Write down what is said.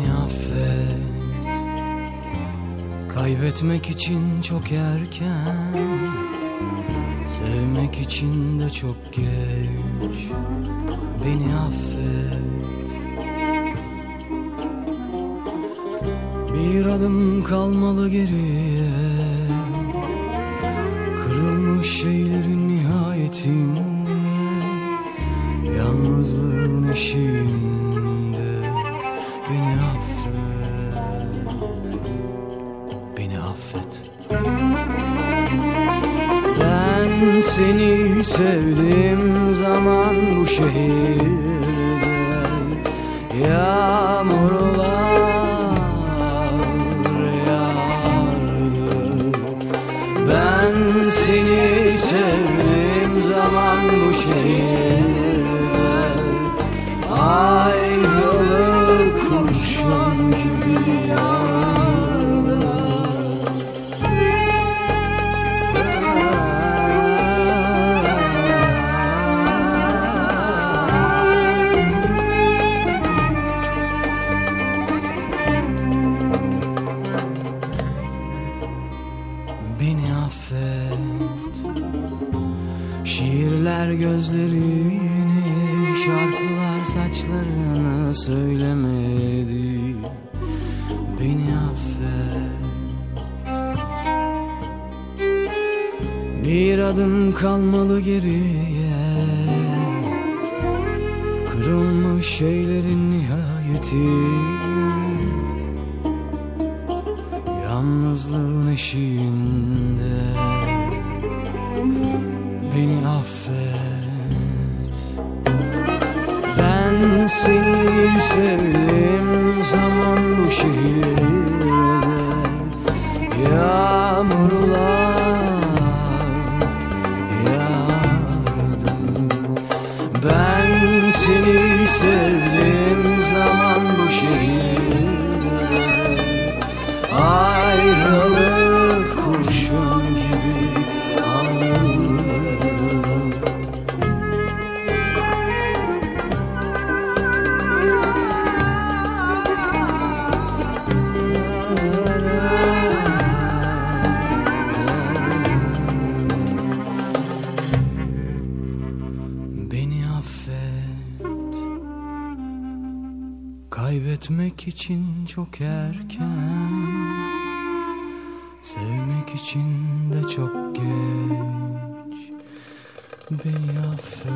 beni affet Kaybetmek için çok erken Sevmek için de çok geç. Beni affet. Bir adım kalmalı geriye. Kırılmış şeyler seni sevdiğim zaman bu şehirde Yağmurlar yağardı Ben seni sevdiğim zaman bu şehirde Ayrılık kurşun Şiirler gözlerini Şarkılar saçlarını söylemedi. Beni affet. Bir adım kalmalı geriye. Kırılmış şeylerin nihayeti. Yalnızlığın eşiğinde affet. Ben seni sevdiğim zaman bu şehirde Kaybetmek için çok erken Sevmek için de çok geç. Beni affet